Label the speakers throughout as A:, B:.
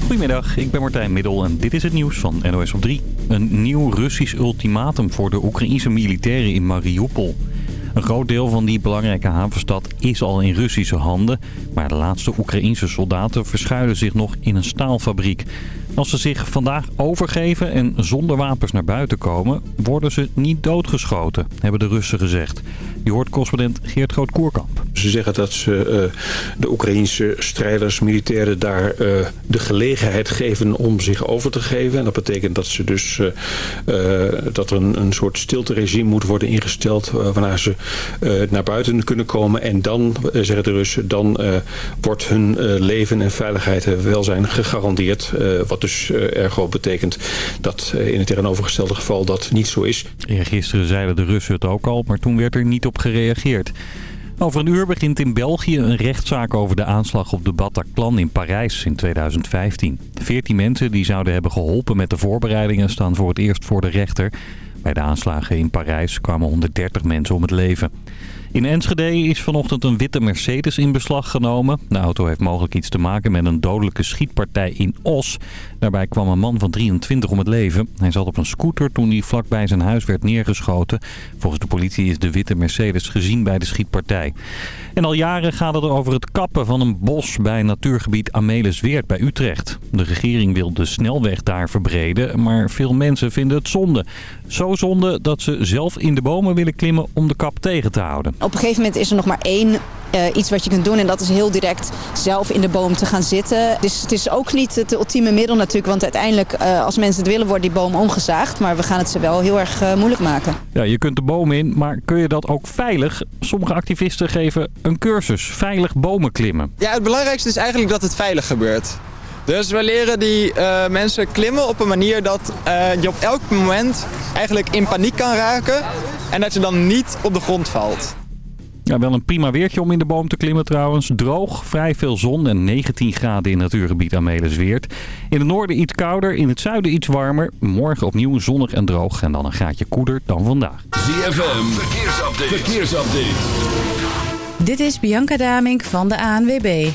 A: Goedemiddag, ik ben Martijn Middel en dit is het nieuws van NOS op 3. Een nieuw Russisch ultimatum voor de Oekraïense militairen in Mariupol. Een groot deel van die belangrijke havenstad is al in Russische handen... maar de laatste Oekraïense soldaten verschuilen zich nog in een staalfabriek. Als ze zich vandaag overgeven en zonder wapens naar buiten komen... worden ze niet doodgeschoten, hebben de Russen gezegd. Je hoort correspondent Geert Groot-Koerkamp.
B: Ze zeggen dat ze uh, de Oekraïnse strijders, militairen daar uh, de gelegenheid geven om zich over te geven. En dat betekent dat, ze dus, uh, dat er een, een soort stilteregime moet worden ingesteld waarna ze naar buiten kunnen komen. En dan, zeggen de Russen, dan wordt hun leven en veiligheid en welzijn gegarandeerd. wat dus ergo betekent dat in het tegenovergestelde geval dat niet zo is.
A: Ja, gisteren zeiden de Russen het ook al, maar toen werd er niet op gereageerd. Over een uur begint in België een rechtszaak over de aanslag op de Bataclan in Parijs in 2015. Veertien mensen die zouden hebben geholpen met de voorbereidingen staan voor het eerst voor de rechter. Bij de aanslagen in Parijs kwamen 130 mensen om het leven. In Enschede is vanochtend een witte Mercedes in beslag genomen. De auto heeft mogelijk iets te maken met een dodelijke schietpartij in Os. Daarbij kwam een man van 23 om het leven. Hij zat op een scooter toen hij vlakbij zijn huis werd neergeschoten. Volgens de politie is de witte Mercedes gezien bij de schietpartij. En al jaren gaat het over het kappen van een bos bij natuurgebied Amelisweert bij Utrecht. De regering wil de snelweg daar verbreden, maar veel mensen vinden het zonde. Zo zonde dat ze zelf in de bomen willen klimmen om de kap tegen te houden.
C: Op een gegeven moment is er nog maar één uh, iets wat je kunt doen. En dat is heel direct zelf in de boom te gaan zitten. Dus het is ook niet het ultieme middel natuurlijk. Want uiteindelijk, uh, als mensen het willen, wordt die boom omgezaagd. Maar we gaan het ze wel heel erg uh, moeilijk maken.
A: Ja, je kunt de boom in, maar kun je dat ook veilig? Sommige activisten geven een cursus. Veilig bomen klimmen.
D: Ja, het belangrijkste is eigenlijk dat het veilig gebeurt. Dus we leren die uh, mensen klimmen op een manier dat uh, je op elk moment eigenlijk in paniek kan raken. En dat je dan niet op de grond valt.
A: Ja, wel een prima weertje om in de boom te klimmen trouwens. Droog, vrij veel zon en 19 graden in natuurgebied Amelisweert. In het noorden iets kouder, in het zuiden iets warmer. Morgen opnieuw zonnig en droog en dan een graadje koeler dan vandaag.
E: ZFM, verkeersupdate. verkeersupdate.
F: Dit is Bianca Damink van de ANWB.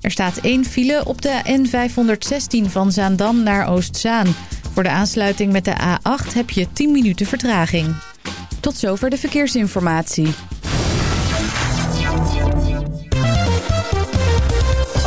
F: Er staat één file op de N516 van Zaandam naar Oostzaan. Voor de aansluiting met de A8 heb je 10 minuten vertraging. Tot zover de verkeersinformatie.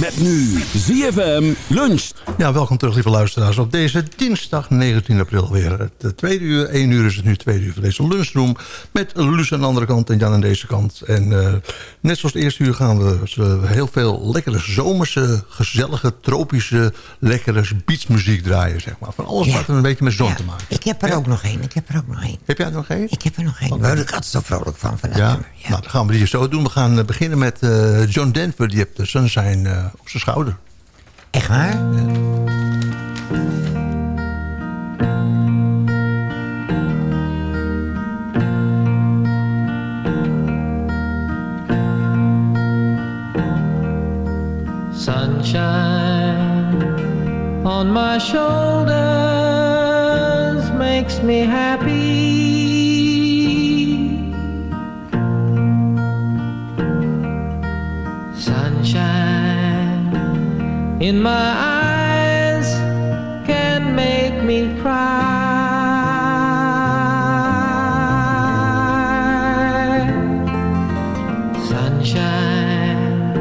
E: Met nu ZFM luncht.
G: Ja, welkom terug lieve luisteraars op deze dinsdag 19 april weer. Het tweede uur, 1 uur is het nu tweede uur van deze lunchroom. Met Luus aan de andere kant en Jan aan deze kant. En uh, net zoals het eerste uur gaan we heel veel lekkere zomerse, gezellige, tropische, lekkere beachmuziek draaien. Zeg maar. Van alles ja. wat er een beetje met zon
H: ja.
G: te maken.
H: Ik heb er ja. ook nog één. Ik heb er ook nog één.
G: Heb jij er nog één?
H: Ik heb er nog één. Daar ik zo vrolijk van. van
G: ja? ja, nou dan gaan we die zo doen. We gaan uh, beginnen met uh, John Denver. Die heeft de Sunshine uh, op zijn schouder.
H: Echt waar? Ja.
I: Sunshine on my shoulders makes me happy. In my eyes can make me cry. Sunshine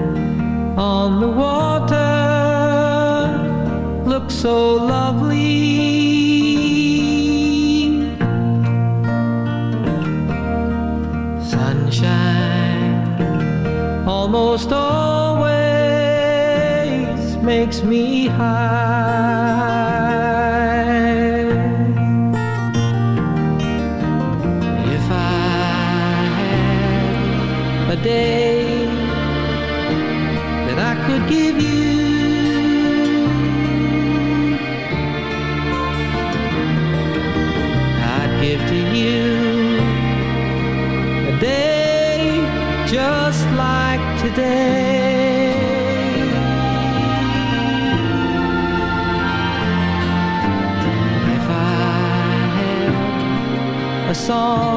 I: on the water looks so lovely. Always makes me high. song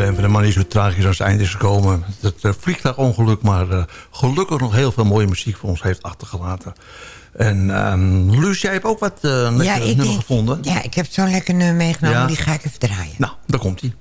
G: En En de manier zo tragisch als het eind is gekomen. Het eh, vliegtuigongeluk, maar eh, gelukkig nog heel veel mooie muziek voor ons heeft achtergelaten. En Luce Luus, jij hebt ook wat eh, uh, lekkere
H: ja,
G: nummer
H: denk,
G: gevonden.
H: Ja, ik heb zo'n lekker nummer meegenomen. Die ga ik even draaien.
G: Nou, daar
J: komt-ie.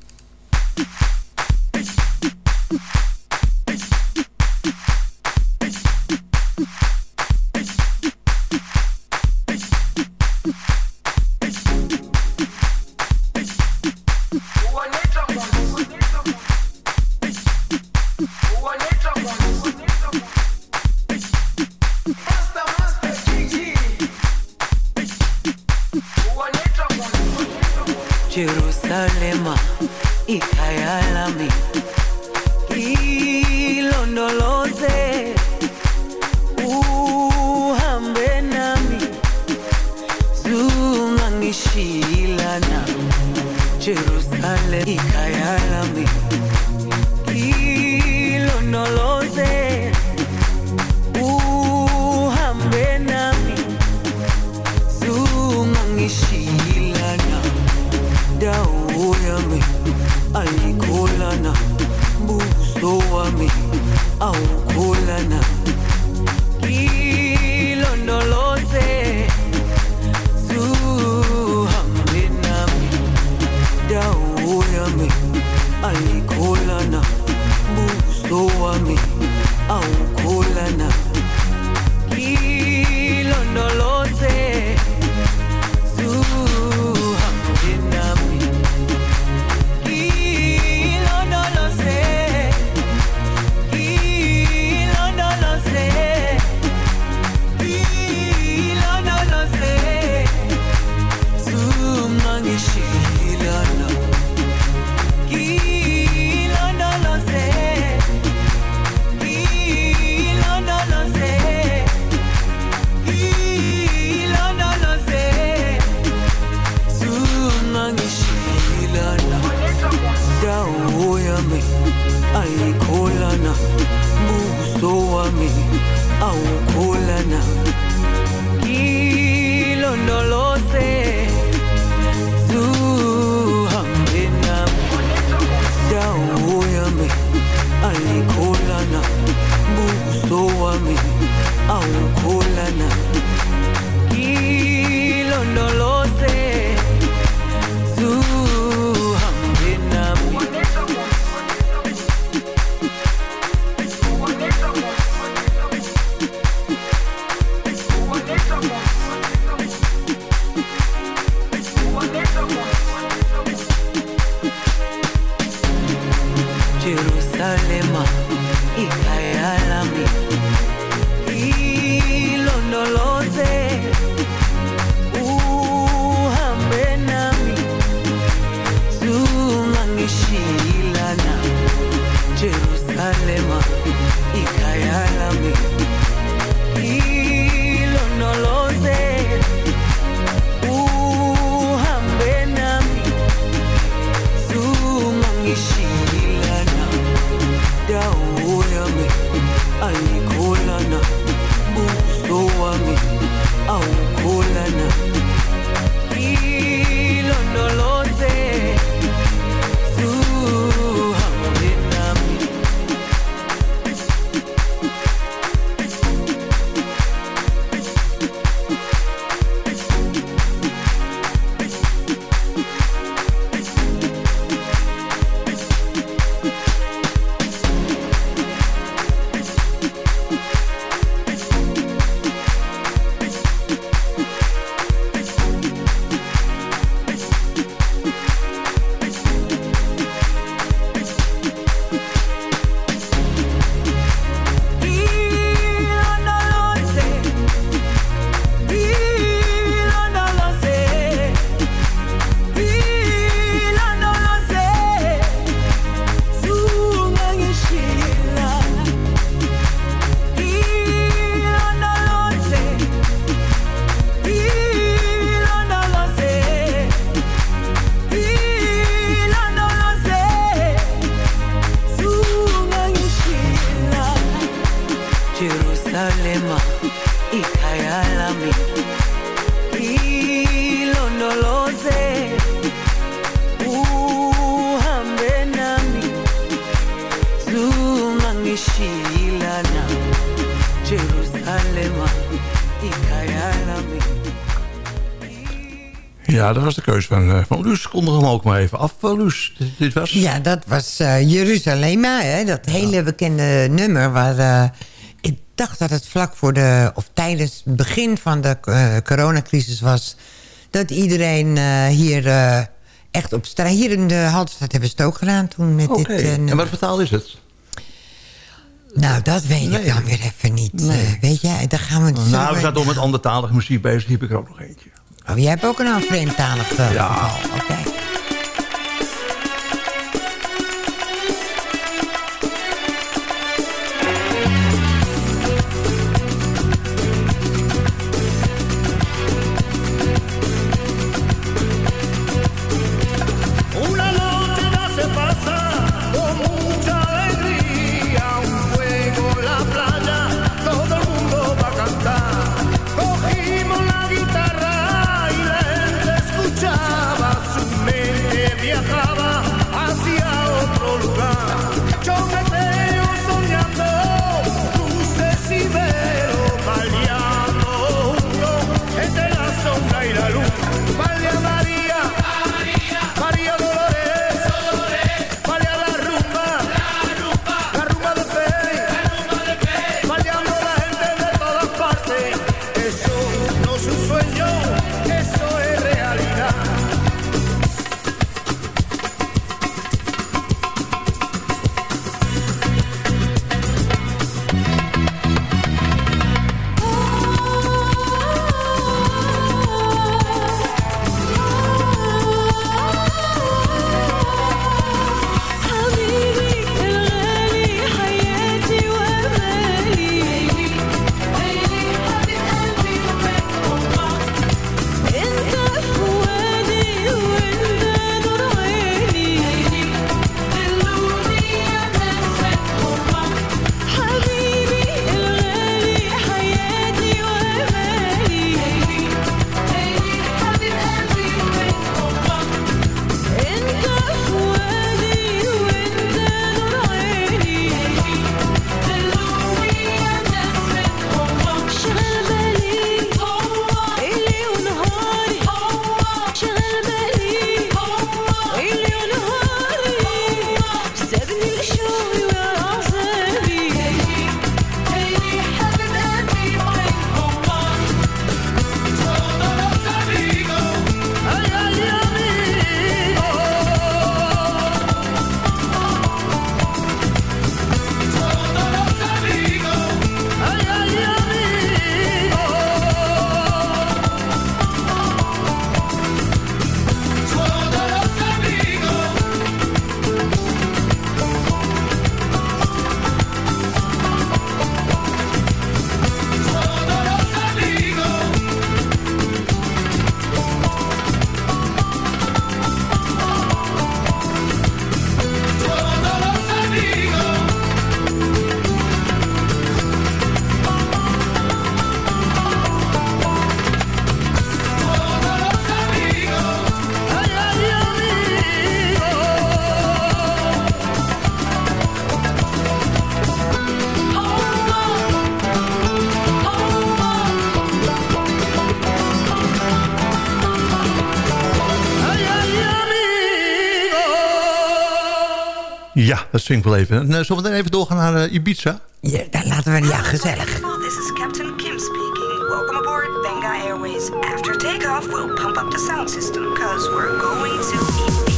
J: Yami ayikholana buso wami awukholana ilondoloze zuhambe nami. Dawo yami ayikholana buso wami awukholana Jerusalema
G: Luus. Kondig hem ook maar even af, Luus. Dit, dit was...
H: Ja, dat was eh Jerusalema, hè, dat hele bekende nummer... waar eh, ik dacht dat het vlak voor de... of tijdens het begin van de eh, coronacrisis was... dat iedereen hier echt op straat... hier in de Halterstad hebben ze het ook gedaan toen met
G: Oké,
H: dit
G: en wat voor taal is het?
H: Nou, dat weet ik dan weer even niet.
G: Nee.
H: Weet jij, daar gaan we...
G: Nou, we
H: zullen
G: zaten al met andertalige muziek bezig. Hier heb ik er ook nog eentje.
H: Oh, jij hebt ook een vreemdtalig uh,
G: Ja.
H: geval. Oké.
K: Una
G: Ja, dat swingt wel even. En, uh, zullen we dan even doorgaan naar uh, Ibiza?
H: Ja, dan laten we... Ja, gezellig.
L: This is Captain Kim speaking. Welcome aboard Benga Airways. After takeoff, we'll pump up the sound system, because we're going to Ibiza.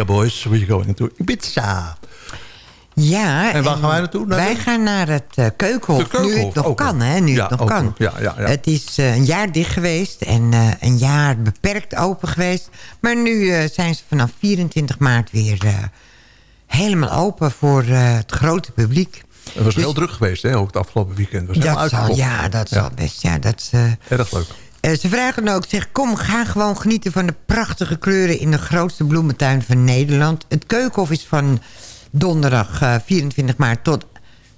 G: Finger Boys, we're going to Ibiza.
H: Ja.
G: En waar gaan wij naartoe? Naar
H: wij
G: de-
H: gaan naar het eh, Keukenhof.
G: Keukenhof,
H: Nu het nog kan, hè? Nu
G: Ja,
H: het nog kan.
G: Ja, ja, ja.
H: Het is eh, een jaar dicht geweest en eh, een jaar beperkt open geweest. Maar nu zijn ze vanaf 24 maart weer helemaal open voor het grote publiek.
G: Het was
H: Dus-
G: heel druk geweest, hè? Ook het afgelopen weekend. Was
H: Dat zal, ja, dat zal best. Ja, dat
G: Erg leuk.
H: Eh, ze vragen dan ook, zeg, kom, ga gewoon genieten van de prachtige kleuren... in de grootste bloementuin van Nederland. Het Keukenhof is van donderdag eh, 24 maart tot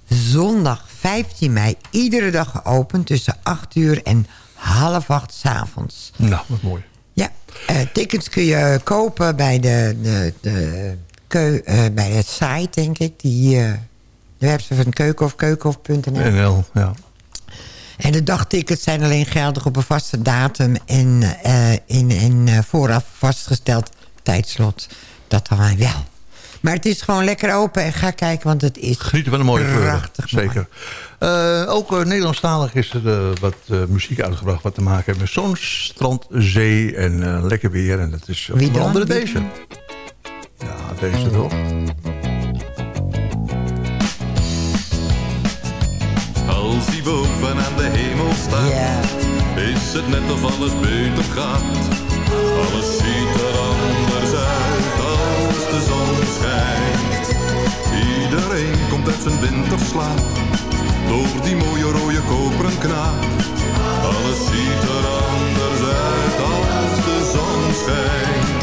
H: zondag 15 mei... iedere dag geopend tussen 8 uur en half acht 's avonds.
G: Nou, wat mooi.
H: Ja, eh, tickets kun je kopen bij de, de, de keu, eh, bij het site, denk ik. Die, eh, de website van Keukenhof, keukenhof.nl.
G: NL, ja.
H: En de dagtickets zijn alleen geldig op een vaste datum... en eh, in een eh, vooraf vastgesteld tijdslot. Dat dan wel. Maar het is gewoon lekker open en ga kijken, want het is
G: Genieten van een mooie
H: prachtig.
G: Zeker. Eh, ook uh, Nederlandstalig is er uh, wat uh, muziek uitgebracht... wat te maken heeft met zon, strand, zee en uh, lekker weer. En dat is onder andere deze. Ja, deze toch?
M: Als die boven aan de hemel staat, is het net of alles beter gaat. Alles ziet er anders uit als de zon schijnt. Iedereen komt uit zijn winterslaap, door die mooie rode koperen knaap. Alles ziet er anders uit als de zon schijnt.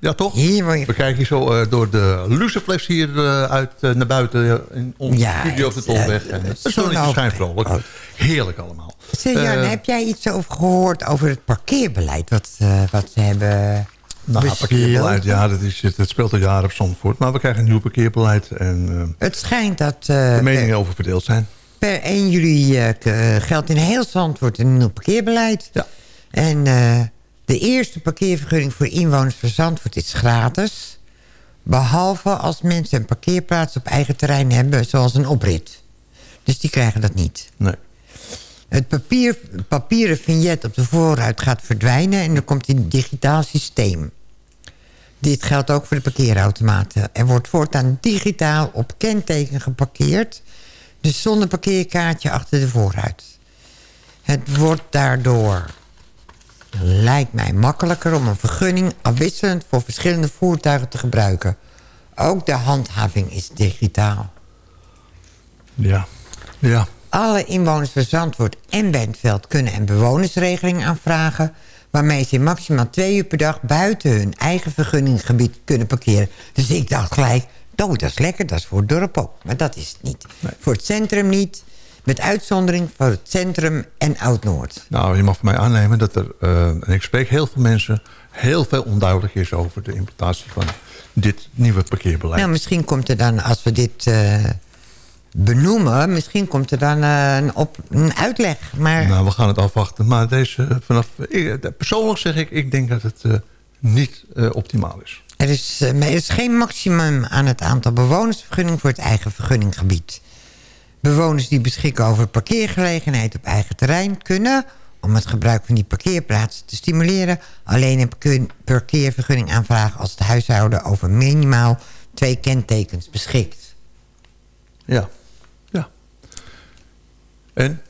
M: Ja, toch?
H: Hier word je
G: We kijken hier zo eh, door de luciflex hier eh, uit eh, naar buiten in onze
H: Ja,
G: studio op de Tolweg. en het
H: zo'n
G: zonnetje schijnt vrolijk. Heerlijk allemaal.
H: Jan, heb jij iets over gehoord over het parkeerbeleid? Wat, wat ze hebben
G: Nou, parkeerbeleid, ja, dat, is, het speelt al jaren op Zandvoort. Maar we krijgen een nieuw parkeerbeleid en
H: Het schijnt dat
G: de meningen over verdeeld zijn.
H: per 1 juli geldt in heel Zandvoort een nieuw parkeerbeleid.
G: Ja.
H: En de eerste parkeervergunning voor inwoners van Zandvoort is gratis. Behalve als mensen een parkeerplaats op eigen terrein hebben, zoals een oprit. Dus die krijgen dat niet.
G: Nee.
H: Het papier, papieren vignet op de voorruit gaat verdwijnen... en er komt een digitaal systeem. Dit geldt ook voor de parkeerautomaten. Er wordt voortaan digitaal op kenteken geparkeerd... dus zonder parkeerkaartje achter de voorruit. Het wordt daardoor, lijkt mij, makkelijker... om een vergunning afwisselend voor verschillende voertuigen te gebruiken. Ook de handhaving is digitaal.
G: Ja. Ja.
H: Alle inwoners van Zandvoort en Bentveld kunnen een bewonersregeling aanvragen... waarmee ze maximaal twee uur per dag buiten hun eigen vergunninggebied kunnen parkeren. Dus ik dacht gelijk, oh, dat is lekker, dat is voor het dorp ook. Maar dat is het niet. Voor het centrum niet, met uitzondering voor het centrum en Oud-Noord.
G: Nou, je mag van mij aannemen dat er, eh, en ik spreek heel veel mensen... heel veel onduidelijk is over de implementatie van dit nieuwe parkeerbeleid.
H: Nou, misschien komt er dan, als we dit eh, benoemen... misschien komt er dan eh, een, op, een uitleg. Maar
G: Nou, we gaan het afwachten. Maar deze, vanaf, ik, persoonlijk zeg ik, ik denk dat het niet optimaal is.
H: Er is, er is geen maximum aan het aantal bewonersvergunning voor het eigen vergunninggebied. Bewoners die beschikken over parkeergelegenheid op eigen terrein kunnen... om het gebruik van die parkeerplaatsen te stimuleren... alleen een parkeer- parkeervergunning aanvragen als het huishouden over minimaal twee kentekens beschikt.
G: Ja. Ja. En?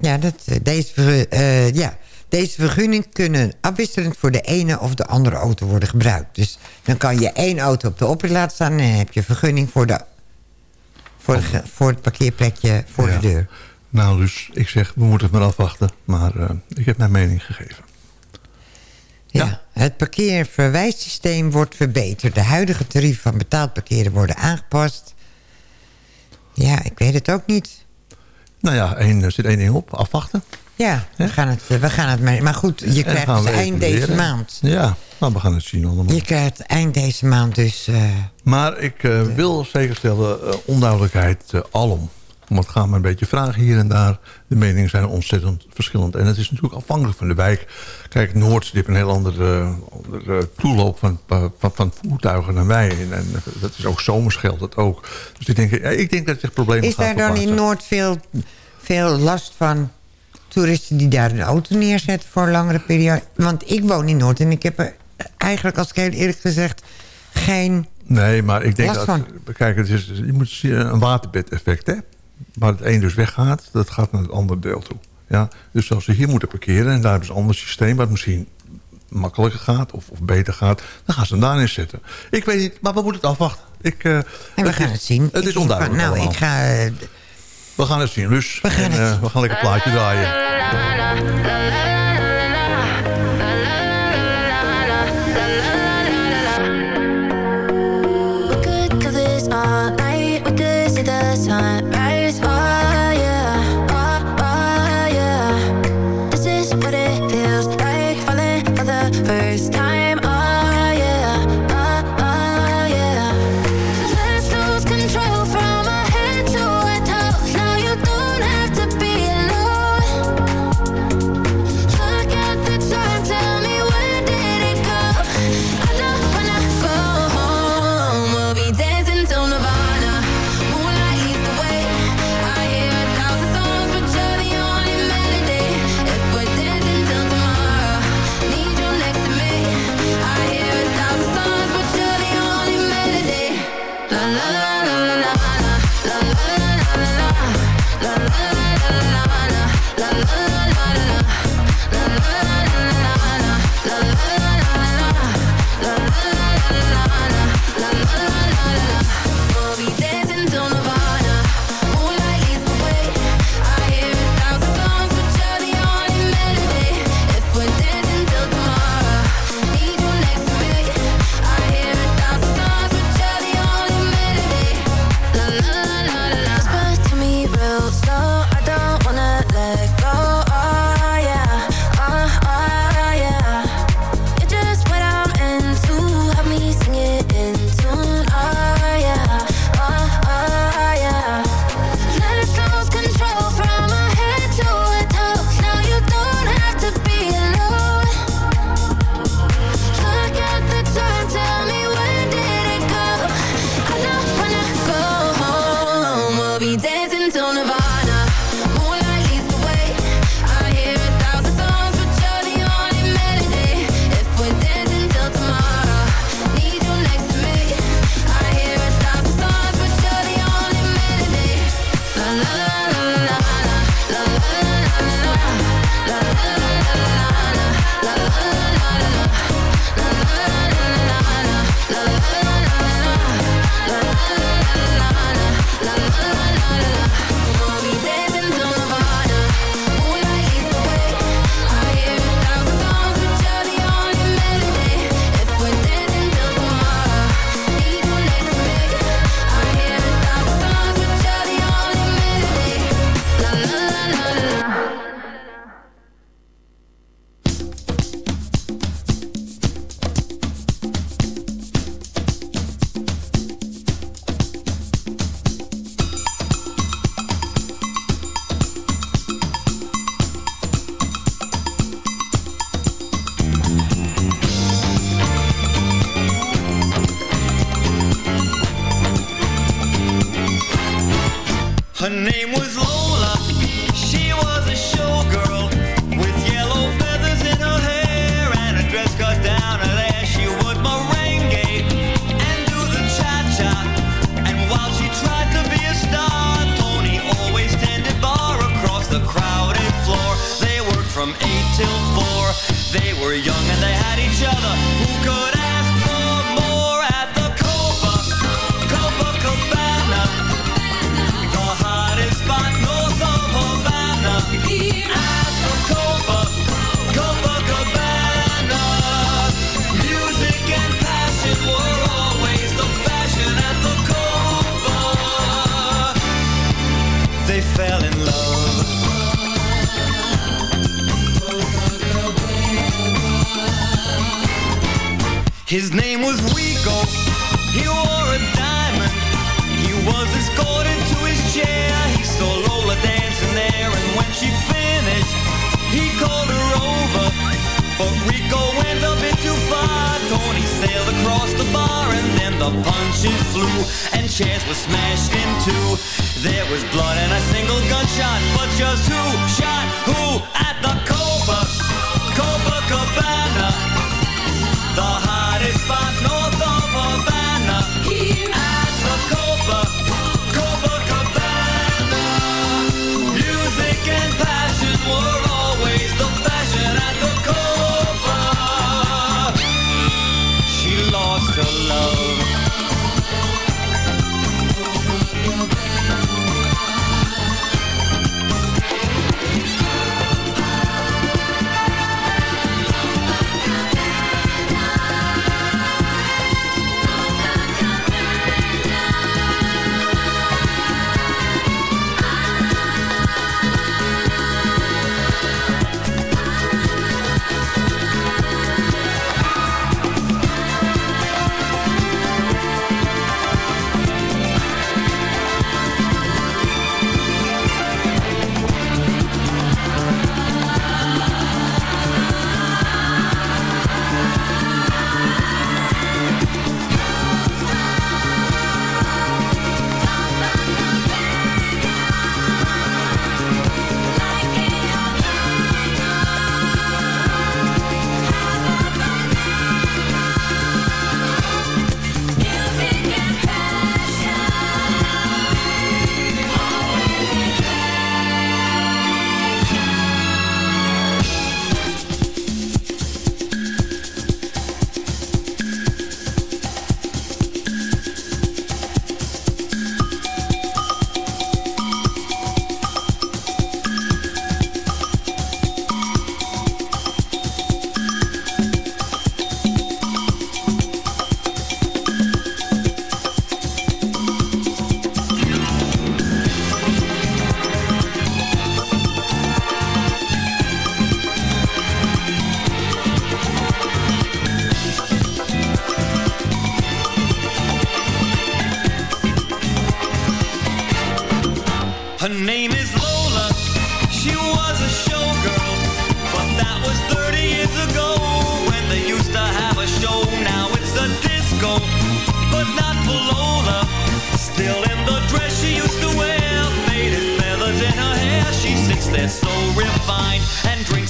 H: Ja, dat, eh, deze, eh, ja, deze vergunning kunnen afwisselend voor de ene of de andere auto worden gebruikt. Dus dan kan je één auto op de oprit laten staan... en dan heb je vergunning voor, de, voor, de voor het parkeerplekje voor de deur.
G: Nou, dus ik zeg, we moeten het maar afwachten. Maar eh, ik heb mijn mening gegeven.
H: Ja. Het parkeerverwijssysteem wordt verbeterd. De huidige tarieven van betaald parkeren worden aangepast. Ja, ik weet het ook niet.
N: Nou ja, er zit één ding op. Afwachten.
H: Ja, we gaan het, we gaan het mee. Maar goed, je krijgt
N: gaan we
H: eind deze maand.
N: Ja, nou, we gaan het zien allemaal.
H: Je krijgt eind deze maand dus... eh,
N: Maar ik eh, wil zeker stellen, eh, onduidelijkheid alom. Want het gaat maar een beetje vragen hier en daar. De meningen zijn ontzettend verschillend. En het is natuurlijk afhankelijk van de wijk. Kijk, Noord heeft een heel andere, andere toeloop van, van, van voertuigen dan wij. En, en dat is ook zomers geldt dat ook. Dus ik denk, ja, ik denk dat het echt problemen
H: is
N: gaat
H: daar dan in. Noord veel, veel last van toeristen die daar een auto neerzetten voor een langere periode? Want ik woon in Noord en ik heb er eigenlijk, als ik heel eerlijk gezegd, geen...
N: Nee, maar ik denk dat... Kijk, het is, je moet zien, een waterbed-effect, hè. Waar het een dus weggaat, dat gaat naar het andere deel toe. Ja? Dus als ze hier moeten parkeren... en daar hebben ze een ander systeem... wat misschien makkelijker gaat of, of beter gaat... dan gaan ze hem daar neerzetten. Ik weet niet, maar we moeten het afwachten. Ik, eh,
H: En we gaan
N: is-
H: het zien.
N: Het
H: Ik
N: is
H: van,
N: onduidelijk
H: Nou,
N: allemaal.
H: ik ga...
N: We gaan het zien, Luus. We gaan, en, eh, we gaan lekker plaatje draaien.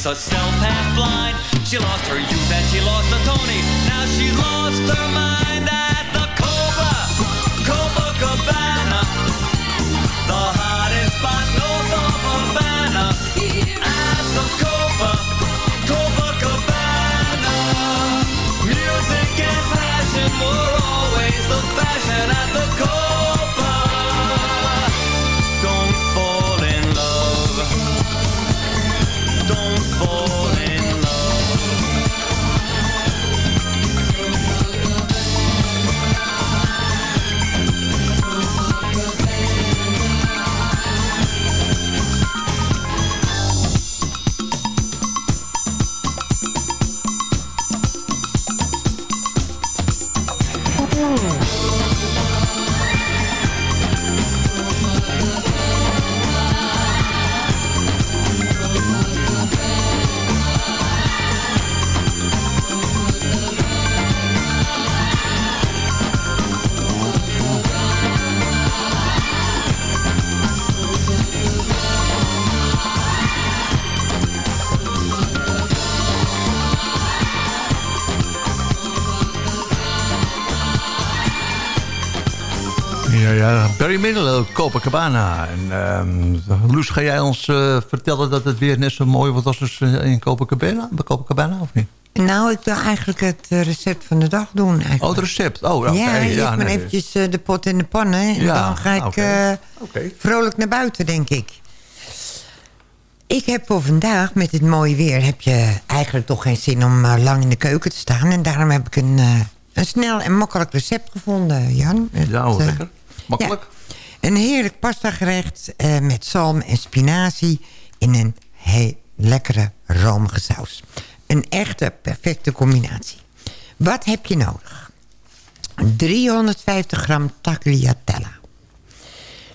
O: Drinks herself half blind. She lost her youth and she lost her Tony. Now she lost her
G: ja, Barry Manilow, Copacabana. En, ehm Loes, ga jij ons eh, vertellen dat het weer net zo mooi wordt als eh, in Copacabana, bij Copacabana of niet?
H: Nou, ik wil eigenlijk het eh, recept van de dag doen. Eigenlijk.
G: Oh, het recept. Oh,
H: ja, maar
G: nee.
H: eventjes de pot in de pan. Hè. En
G: Ja,
H: dan ga ik vrolijk naar buiten, denk ik. Ik heb voor vandaag, met dit mooie weer... heb je eigenlijk toch geen zin om lang in de keuken te staan. En daarom heb ik een, een snel en makkelijk recept gevonden, Jan. Het,
G: Ja, lekker. Makkelijk.
H: Een heerlijk pastagerecht eh, met zalm en spinazie in een heel lekkere romige. Een echte perfecte combinatie. Wat heb je nodig? 350 gram tagliatella.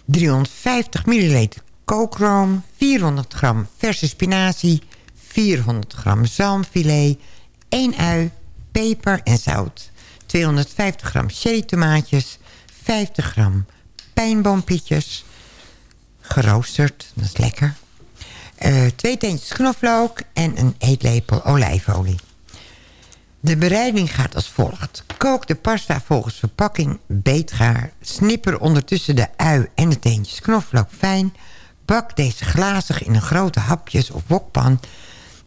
H: 350 milliliter kookroom. 400 gram verse spinazie. 400 gram zalmfilet. 1 ui, peper en zout. 250 gram cherry tomaatjes. 50 gram pijnboompietjes. Geroosterd, dat is lekker. Eh, twee teentjes knoflook en een eetlepel olijfolie. De bereiding gaat als volgt. Kook de pasta volgens verpakking beetgaar. Snipper ondertussen de ui en de teentjes knoflook fijn. Bak deze glazig in een grote hapjes of wokpan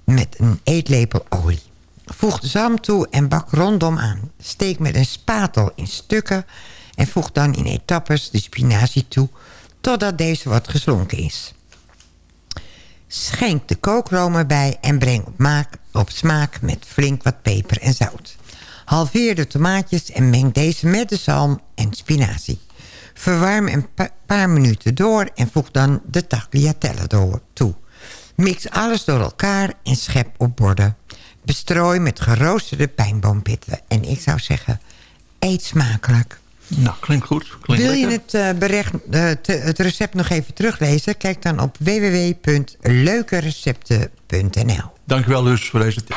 H: met een eetlepel olie. Voeg de zalm toe en bak rondom aan. Steek met een spatel in stukken en voeg dan in etappes de spinazie toe totdat deze wat geslonken is. Schenk de kookroom erbij en breng op, maak, op smaak met flink wat peper en zout. Halveer de tomaatjes en meng deze met de zalm en spinazie. Verwarm een pa- paar minuten door en voeg dan de tagliatelle door toe. Mix alles door elkaar en schep op borden. Bestrooi met geroosterde pijnboompitten. En ik zou zeggen, eet smakelijk.
G: Nou, klinkt goed. Klinkt
H: Wil je
G: lekker.
H: het, berecht, te- het recept nog even teruglezen? Kijk dan op www.leukerecepten.nl
G: Dankjewel dus voor deze tip.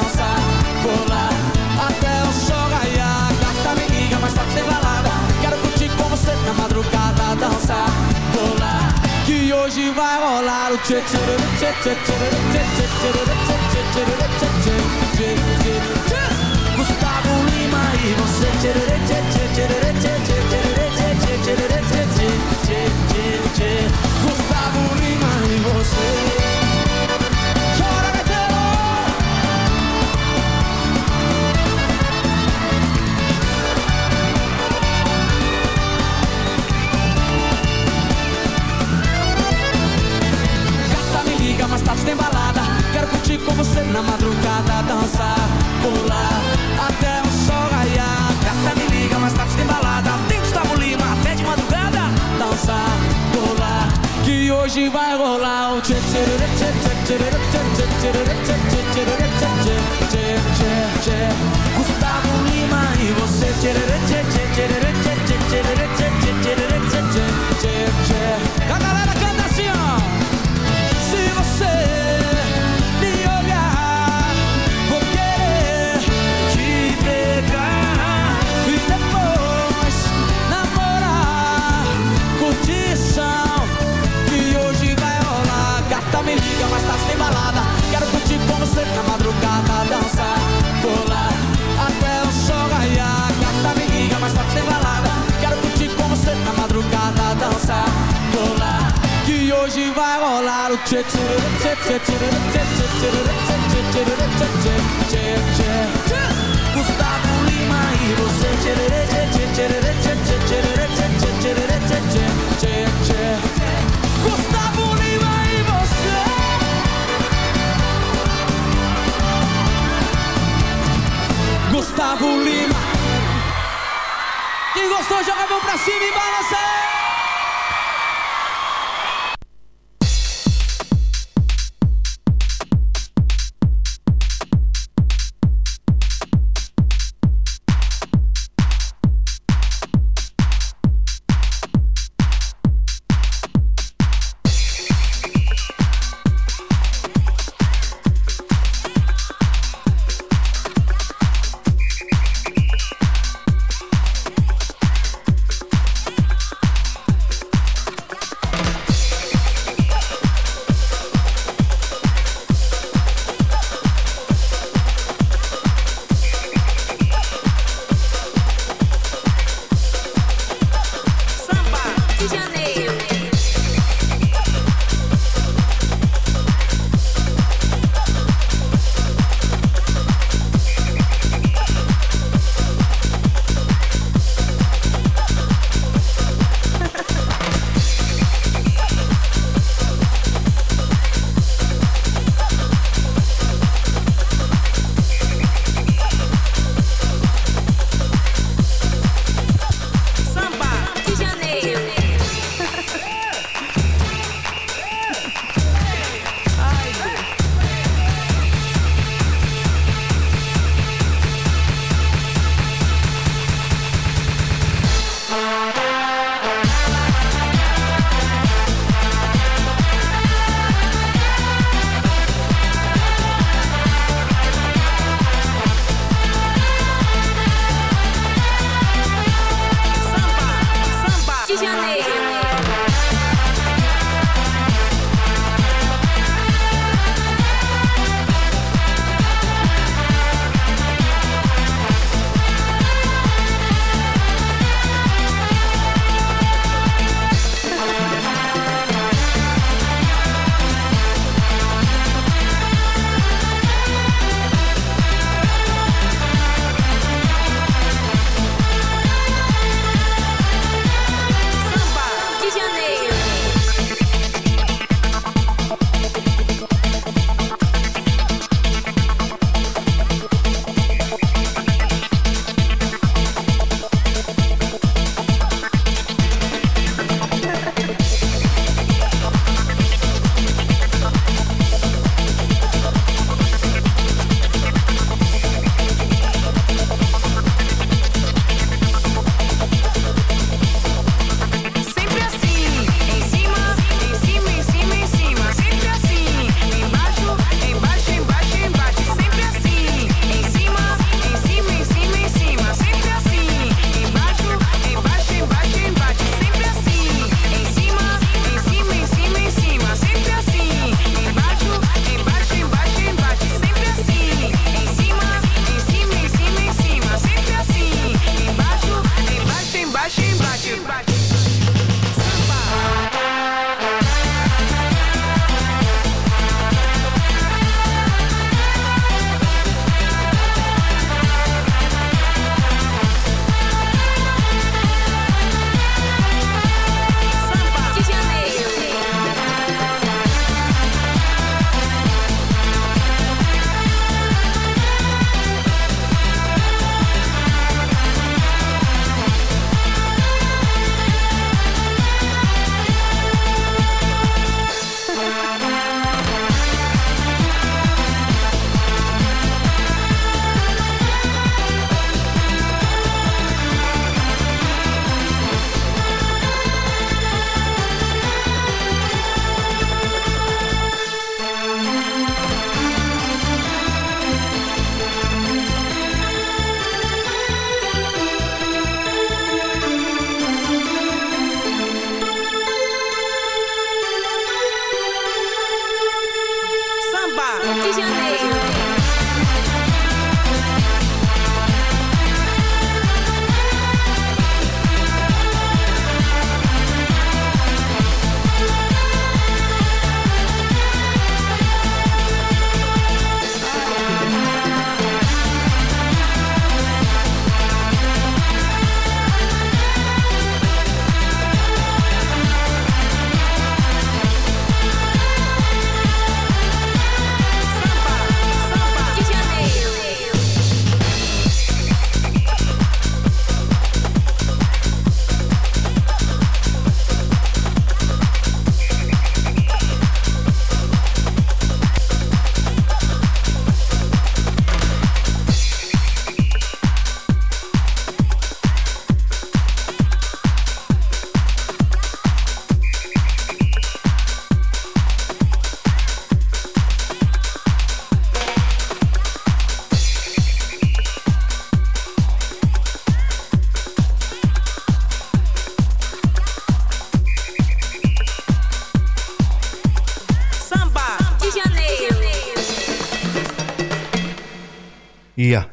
P: dançar, pular até o sol raiar. Gata, me liga, mas tá sem balada. Quero curtir com você na madrugada, dançar, pular. Que hoje vai rolar o tchê tchê tchê tchê tchê tchê tchê tchê tchê tchê tchê tchê tchê e tchê tchê tchê tchê tchê tchê tchê tchê tchê tchê tchê tchê tchê Gustavo Lima e você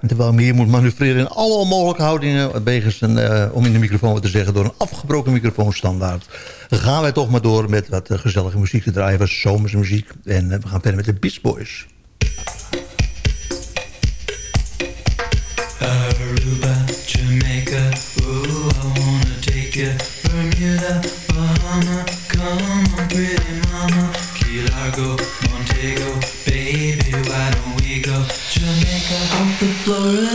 Q: Terwijl hij moet manoeuvreren in alle mogelijke houdingen... Eh, eh, om in de microfoon wat te zeggen door een afgebroken microfoonstandaard... gaan wij toch maar door met wat eh, gezellige muziek te draaien. Wat zomersmuziek. En we gaan verder met de Beast Boys.
G: Flora.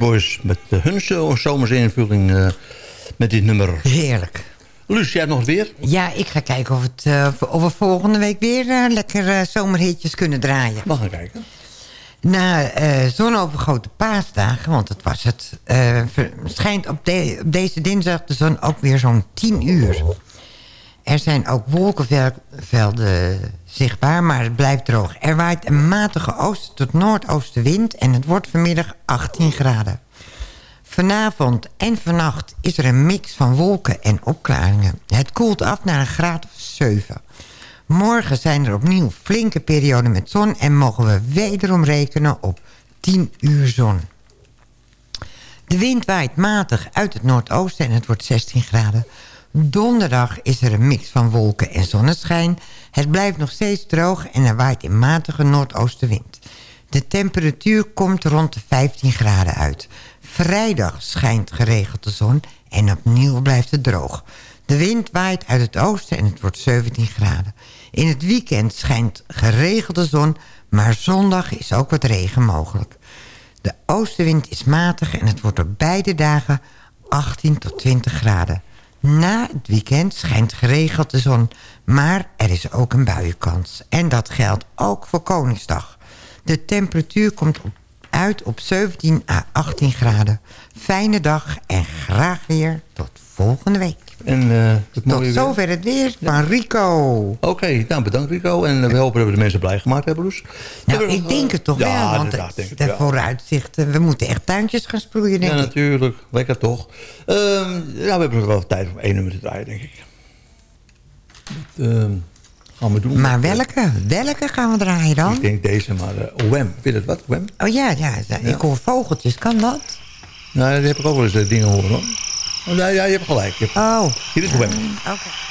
G: Boys met uh, hun zo- zomerse invulling eh, met dit nummer.
H: Heerlijk.
G: Luus, jij nog het weer?
H: Ja, ik ga kijken of, het, eh, of we volgende week weer eh, lekker eh, zomerhitjes kunnen draaien.
G: Mag gaan kijken.
H: Na eh zonovergoten paasdagen, want dat was het... eh, schijnt op, de- op deze dinsdag de zon ook weer zo'n 10 uur. Er zijn ook wolkenvelden zichtbaar, maar het blijft droog. Er waait een matige oost- tot noordoostenwind... en het wordt vanmiddag 18 graden. Vanavond en vannacht is er een mix van wolken en opklaringen. Het koelt af naar een graad of 7. Morgen zijn er opnieuw flinke perioden met zon... en mogen we wederom rekenen op 10 uur zon. De wind waait matig uit het noordoosten en het wordt 16 graden. Donderdag is er een mix van wolken en zonneschijn. Het blijft nog steeds droog en er waait een matige noordoostenwind. De temperatuur komt rond de 15 graden uit. Vrijdag schijnt geregeld de zon en opnieuw blijft het droog. De wind waait uit het oosten en het wordt 17 graden. In het weekend schijnt geregeld de zon, maar zondag is ook wat regen mogelijk. De oostenwind is matig en het wordt op beide dagen 18 tot 20 graden. Na het weekend schijnt geregeld de zon, maar er is ook een buienkans. En dat geldt ook voor Koningsdag. De temperatuur komt uit op 17 à 18 graden. Fijne dag en graag weer tot volgende week.
G: En, eh, het
H: Tot
G: mooie weer.
H: zover het weer van Rico.
G: Oké, nou bedankt Rico. En eh, we hopen dat we de mensen blij gemaakt hebben, Loes.
H: Nou, ik denk het toch
G: ja,
H: wel, want
G: inderdaad,
H: het-
G: denk ik
H: de vooruitzichten... we moeten echt tuintjes gaan sproeien, denk
G: Ja,
H: ik.
G: natuurlijk. Lekker toch. Ehm, nou, we hebben nog wel tijd om één nummer te draaien, denk ik. Dat ehm, gaan we doen.
H: Maar welke? Welke gaan we draaien dan?
G: Ik denk deze, maar uh, Wham. Vind je het wat, Wham?
H: Oh ja, ja, ja, ik hoor vogeltjes. Kan dat?
G: Nou, die heb ik ook wel eens eh, dingen horen, hoor. Oh, nee, ja, je hebt gelijk. Je hebt...
H: Oh.
G: Hier is Wham.
H: Oké.
I: Thank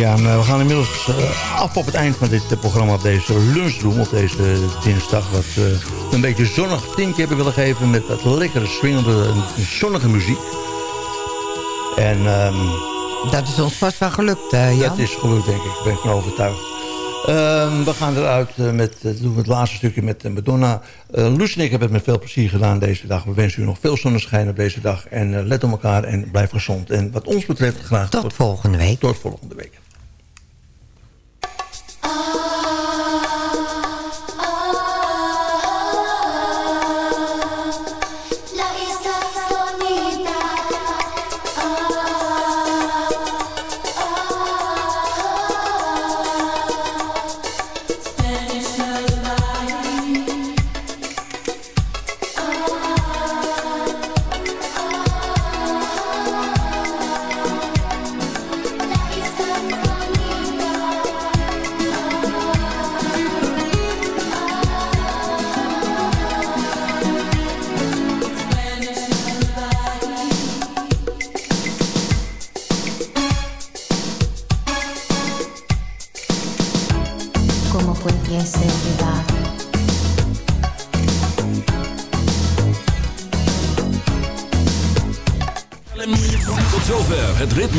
G: Ja, maar we gaan inmiddels eh, af op het eind van dit eh, programma op deze lunchroom op deze dinsdag. Wat eh, een beetje zonnig tintje hebben willen geven met dat lekkere swingende en zonnige muziek. En ehm,
H: Dat is ons vast wel gelukt, eh, Jan.
G: dat is gelukt denk ik, ik ben van overtuigd. Ehm, we gaan eruit eh, met eh, doen we het laatste stukje met eh, Madonna. Uh, Luus en ik hebben het met veel plezier gedaan deze dag. We wensen u nog veel zonneschijn op deze dag. En eh, let op elkaar en blijf gezond. En wat ons betreft graag
H: Tot volgende week.
G: Tot volgende week.